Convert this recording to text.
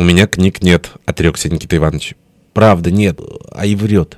«У меня книг нет», — отрекся Никита Иванович. «Правда нет, а и врет».